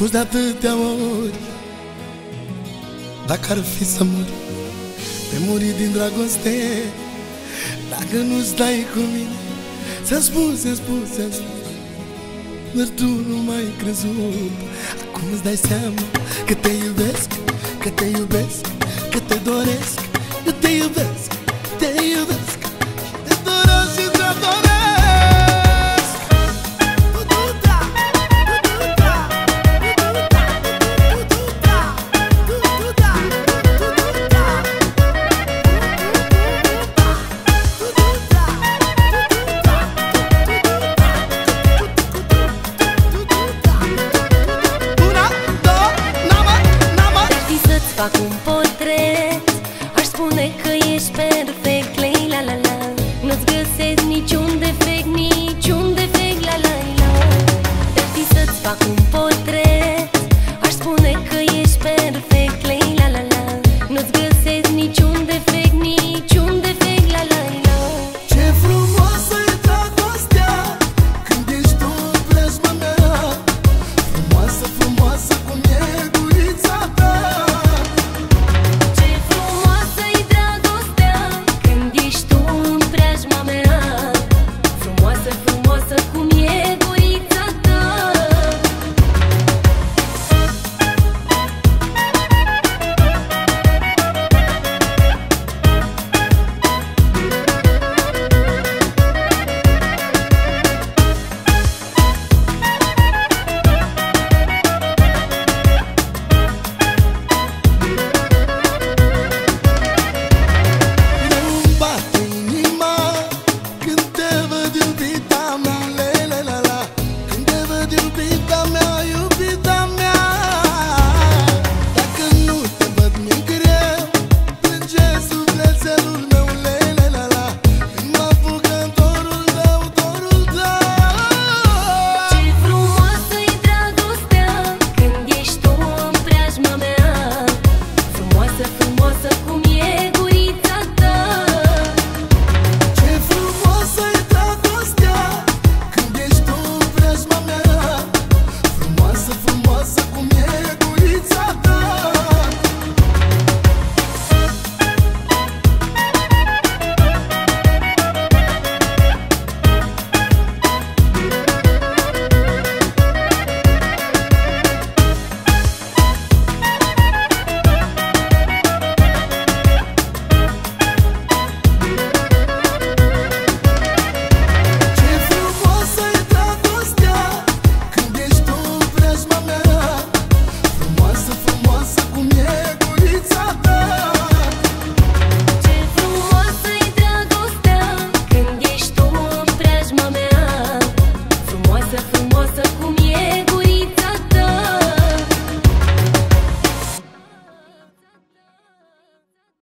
spus de atâtea ori. Dacă ar fi să mor Pe muri din dragoste Dacă nu stai cu mine Ți-am spus, ți-am spus, ți-am spus. Dar tu nu m-ai crezut. Acum îți dai seama Că te iubesc Că te iubesc Că te doresc. Că te iubesc Te iubesc fac un portret. Aș spune că ești perfect, lei la la la. Nu-ți găsesc niciun defect, niciun defect, la la la. Te fi să-ți fac un